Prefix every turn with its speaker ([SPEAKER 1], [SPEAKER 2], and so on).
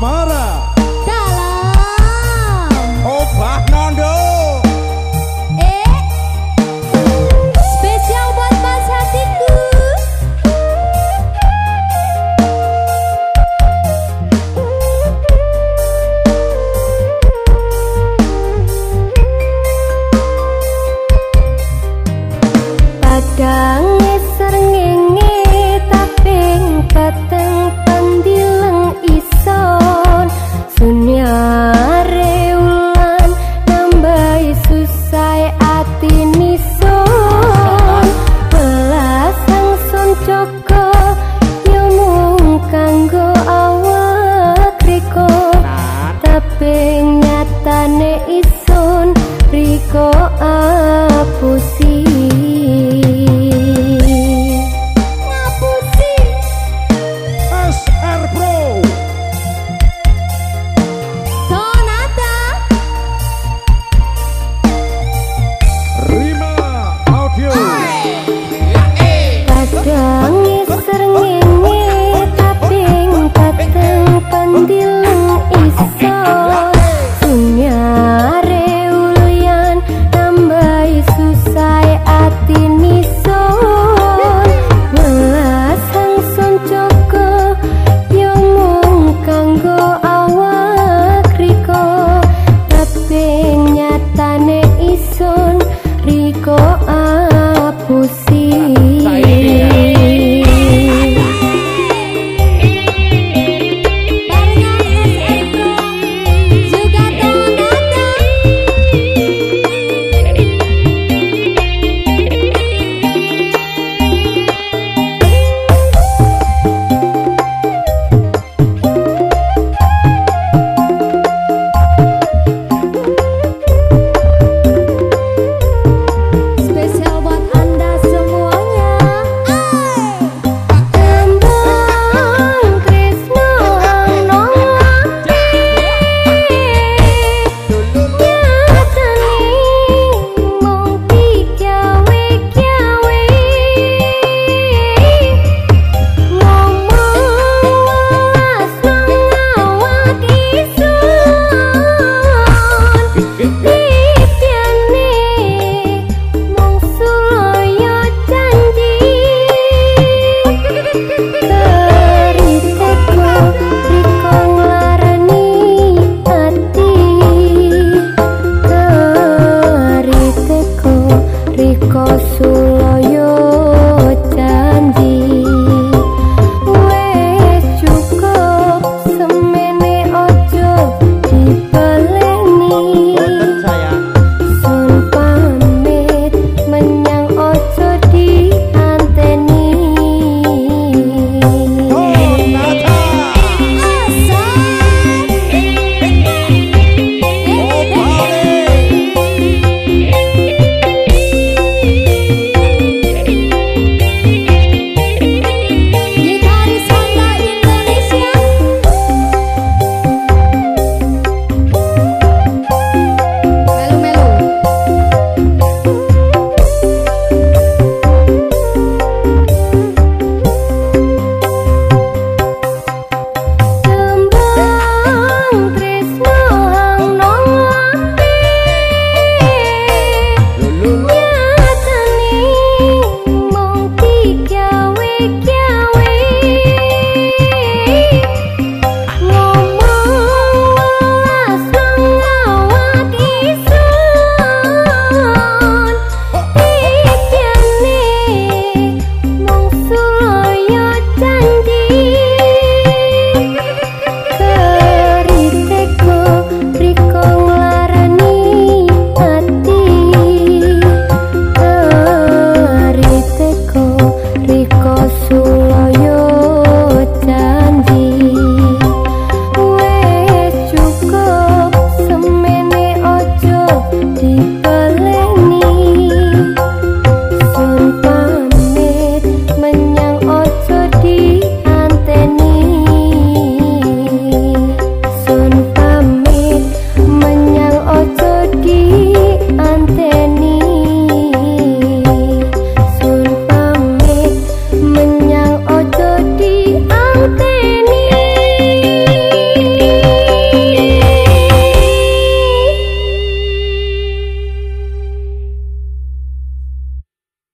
[SPEAKER 1] para.
[SPEAKER 2] corazón.